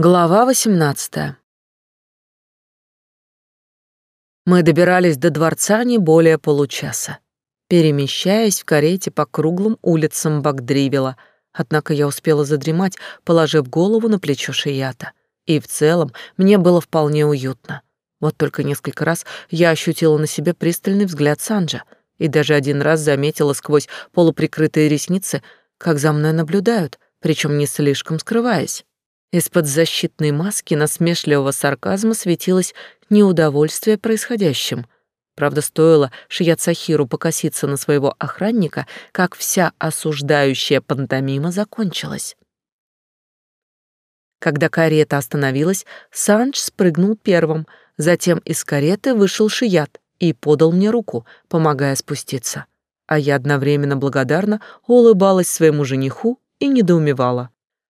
Глава 18. Мы добирались до дворца не более получаса, перемещаясь в карете по круглым улицам Багдривила. Однако я успела задремать, положив голову на плечо Шията. И в целом мне было вполне уютно. Вот только несколько раз я ощутила на себе пристальный взгляд Санджа и даже один раз заметила сквозь полуприкрытые ресницы, как за мной наблюдают, причем не слишком скрываясь. Из-под защитной маски насмешливого сарказма светилось неудовольствие происходящим. Правда, стоило Шият Сахиру покоситься на своего охранника, как вся осуждающая пантомима закончилась. Когда карета остановилась, Санж спрыгнул первым, затем из кареты вышел Шият и подал мне руку, помогая спуститься. А я одновременно благодарно улыбалась своему жениху и недоумевала.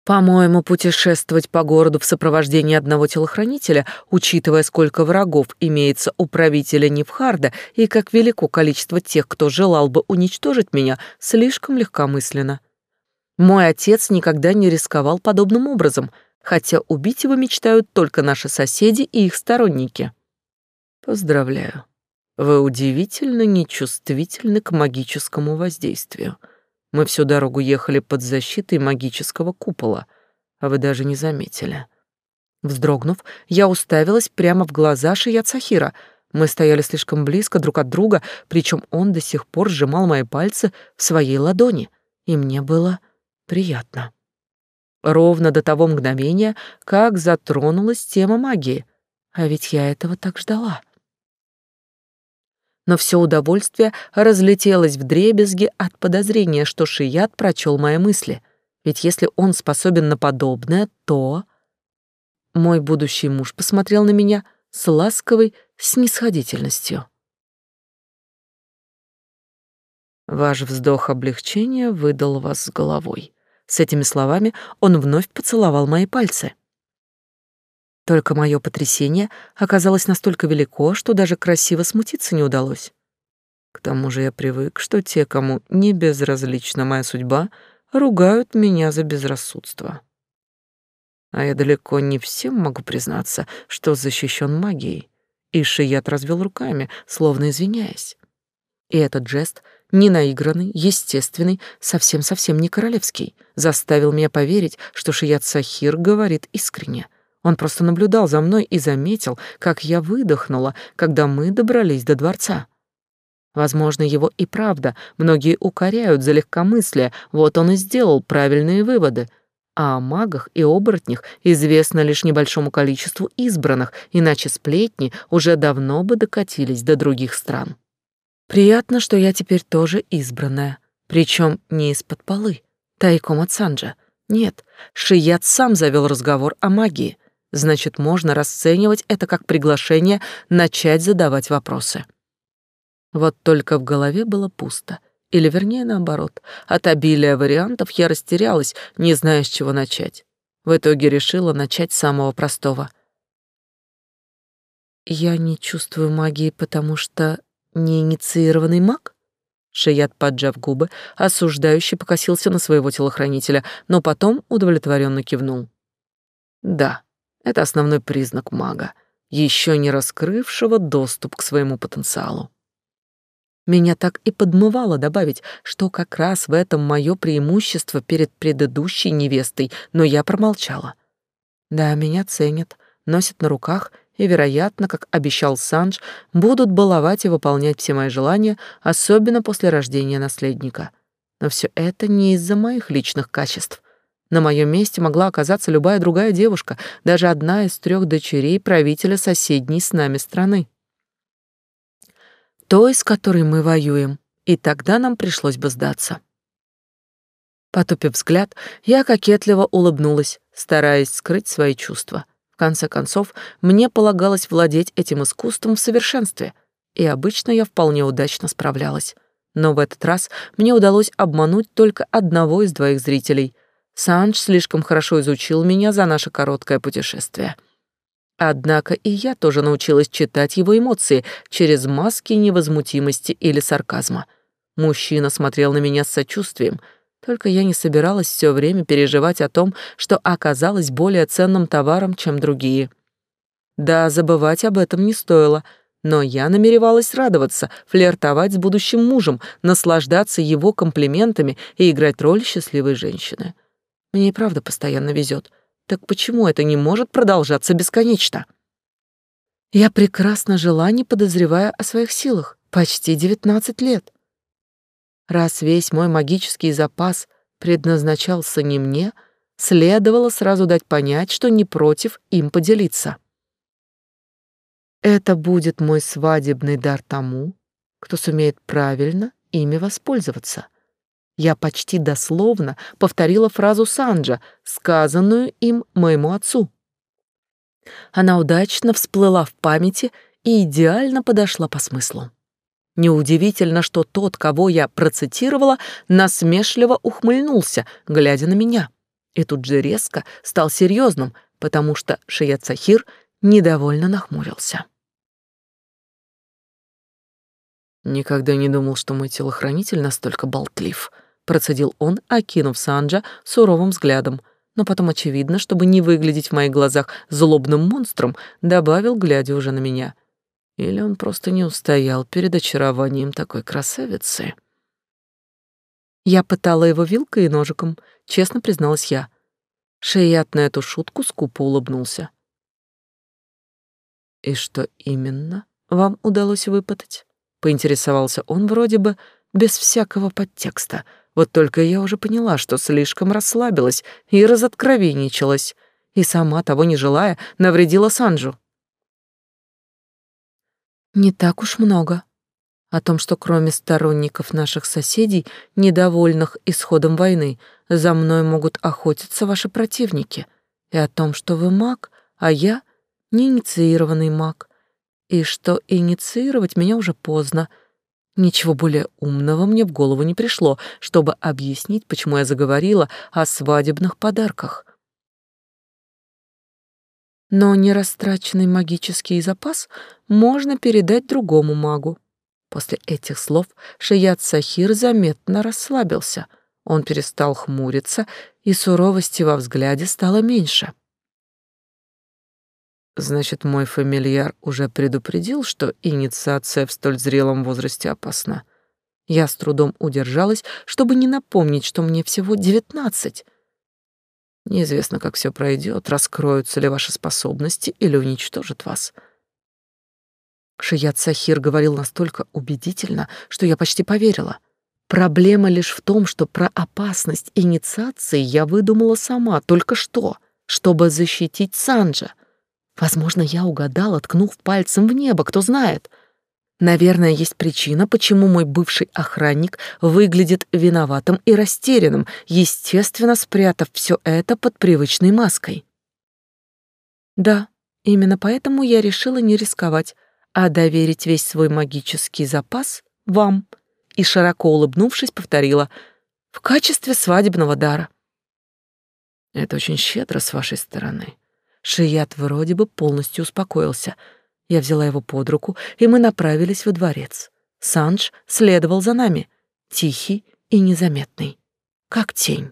По-моему, путешествовать по городу в сопровождении одного телохранителя, учитывая, сколько врагов имеется у правителя Невхарда и как велико количество тех, кто желал бы уничтожить меня, слишком легкомысленно. Мой отец никогда не рисковал подобным образом, хотя убить его мечтают только наши соседи и их сторонники. Поздравляю. Вы удивительно нечувствительны к магическому воздействию. Мы всю дорогу ехали под защитой магического купола, а вы даже не заметили. Вздрогнув, я уставилась прямо в глаза Шият Сахира. Мы стояли слишком близко друг от друга, причем он до сих пор сжимал мои пальцы в своей ладони, и мне было приятно. Ровно до того мгновения, как затронулась тема магии. А ведь я этого так ждала но все удовольствие разлетелось в дребезги от подозрения, что Шият прочел мои мысли. Ведь если он способен на подобное, то... Мой будущий муж посмотрел на меня с ласковой снисходительностью. Ваш вздох облегчения выдал вас с головой. С этими словами он вновь поцеловал мои пальцы. Только мое потрясение оказалось настолько велико, что даже красиво смутиться не удалось. К тому же я привык, что те, кому не безразлична моя судьба, ругают меня за безрассудство. А я далеко не всем могу признаться, что защищен магией. И Шият развел руками, словно извиняясь. И этот жест, не наигранный, естественный, совсем-совсем не королевский, заставил меня поверить, что Шият Сахир говорит искренне — он просто наблюдал за мной и заметил, как я выдохнула, когда мы добрались до дворца. Возможно, его и правда многие укоряют за легкомыслие, вот он и сделал правильные выводы. А о магах и оборотнях известно лишь небольшому количеству избранных, иначе сплетни уже давно бы докатились до других стран. Приятно, что я теперь тоже избранная, причем не из-под полы, тайком от Санджа. Нет, Шият сам завел разговор о магии значит, можно расценивать это как приглашение начать задавать вопросы. Вот только в голове было пусто. Или, вернее, наоборот. От обилия вариантов я растерялась, не зная, с чего начать. В итоге решила начать с самого простого. «Я не чувствую магии, потому что не инициированный маг?» Шият, поджав губы, осуждающе покосился на своего телохранителя, но потом удовлетворенно кивнул. «Да, это основной признак мага, еще не раскрывшего доступ к своему потенциалу. Меня так и подмывало добавить, что как раз в этом мое преимущество перед предыдущей невестой, но я промолчала. Да, меня ценят, носят на руках и, вероятно, как обещал Санж, будут баловать и выполнять все мои желания, особенно после рождения наследника. Но все это не из-за моих личных качеств. На моем месте могла оказаться любая другая девушка, даже одна из трех дочерей правителя соседней с нами страны. Той, с которой мы воюем, и тогда нам пришлось бы сдаться. Потупив взгляд, я кокетливо улыбнулась, стараясь скрыть свои чувства. В конце концов, мне полагалось владеть этим искусством в совершенстве, и обычно я вполне удачно справлялась. Но в этот раз мне удалось обмануть только одного из двоих зрителей, Санж слишком хорошо изучил меня за наше короткое путешествие. Однако и я тоже научилась читать его эмоции через маски невозмутимости или сарказма. Мужчина смотрел на меня с сочувствием, Только я не собиралась все время переживать о том, что оказалась более ценным товаром, чем другие. Да, забывать об этом не стоило, но я намеревалась радоваться, флиртовать с будущим мужем, наслаждаться его комплиментами и играть роль счастливой женщины. Мне и правда постоянно везет. Так почему это не может продолжаться бесконечно? Я прекрасно жила, не подозревая о своих силах. Почти девятнадцать лет. Раз весь мой магический запас предназначался не мне, следовало сразу дать понять, что не против им поделиться. Это будет мой свадебный дар тому, кто сумеет правильно ими воспользоваться. Я почти дословно повторила фразу Санджа, сказанную им моему отцу. Она удачно всплыла в памяти и идеально подошла по смыслу. Неудивительно, что тот, кого я процитировала, насмешливо ухмыльнулся, глядя на меня. И тут же резко стал серьезным, потому что Шият Сахир недовольно нахмурился. «Никогда не думал, что мой телохранитель настолько болтлив», — процедил он, окинув Санджа суровым взглядом, но потом, очевидно, чтобы не выглядеть в моих глазах злобным монстром, добавил, глядя уже на меня. Или он просто не устоял перед очарованием такой красавицы? Я пытала его вилкой и ножиком, честно призналась я. Шеят на эту шутку скупо улыбнулся. «И что именно вам удалось выпытать?» Поинтересовался он вроде бы без всякого подтекста. Вот только я уже поняла, что слишком расслабилась и разоткровенничалась, и сама, того не желая, навредила Санджу. Не так уж много. О том, что кроме сторонников наших соседей, недовольных исходом войны, за мной могут охотиться ваши противники, и о том, что вы маг, а я неинициированный маг, и что инициировать меня уже поздно. Ничего более умного мне в голову не пришло, чтобы объяснить, почему я заговорила о свадебных подарках но нерастраченный магический запас можно передать другому магу. После этих слов Шият Сахир заметно расслабился. Он перестал хмуриться, и суровости во взгляде стало меньше. Значит, мой фамильяр уже предупредил, что инициация в столь зрелом возрасте опасна. Я с трудом удержалась, чтобы не напомнить, что мне всего девятнадцать. Неизвестно, как все пройдет, раскроются ли ваши способности или уничтожат вас. Шият Сахир говорил настолько убедительно, что я почти поверила. Проблема лишь в том, что про опасность инициации я выдумала сама только что, чтобы защитить Санджа. Возможно, я угадала, ткнув пальцем в небо, кто знает — Наверное, есть причина, почему мой бывший охранник выглядит виноватым и растерянным, естественно, спрятав все это под привычной маской. Да, именно поэтому я решила не рисковать, а доверить весь свой магический запас вам. И широко улыбнувшись, повторила: в качестве свадебного дара. Это очень щедро с вашей стороны. Шият вроде бы полностью успокоился — я взяла его под руку, и мы направились во дворец. Санж следовал за нами, тихий и незаметный, как тень.